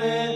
Amen.